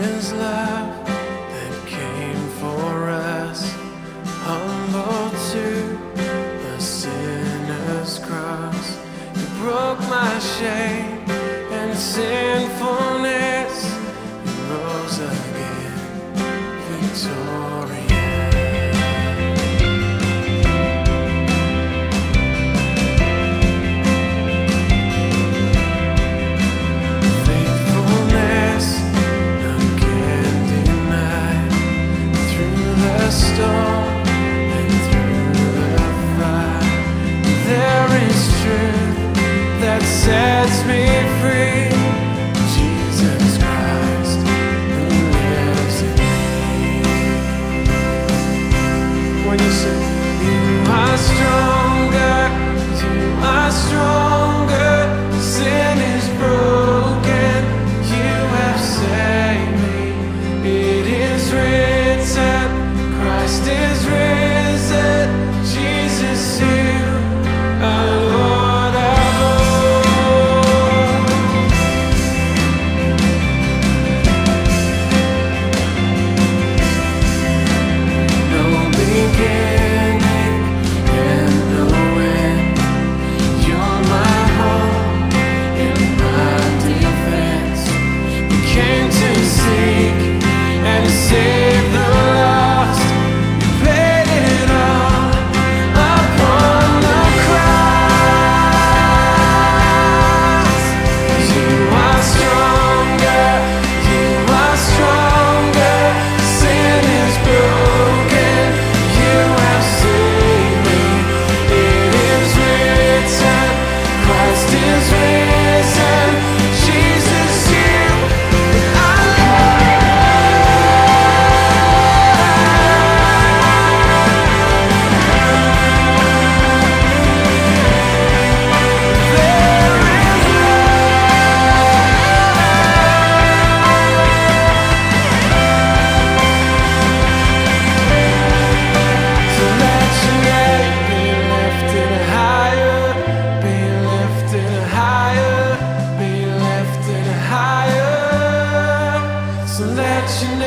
His love that came for us, humble that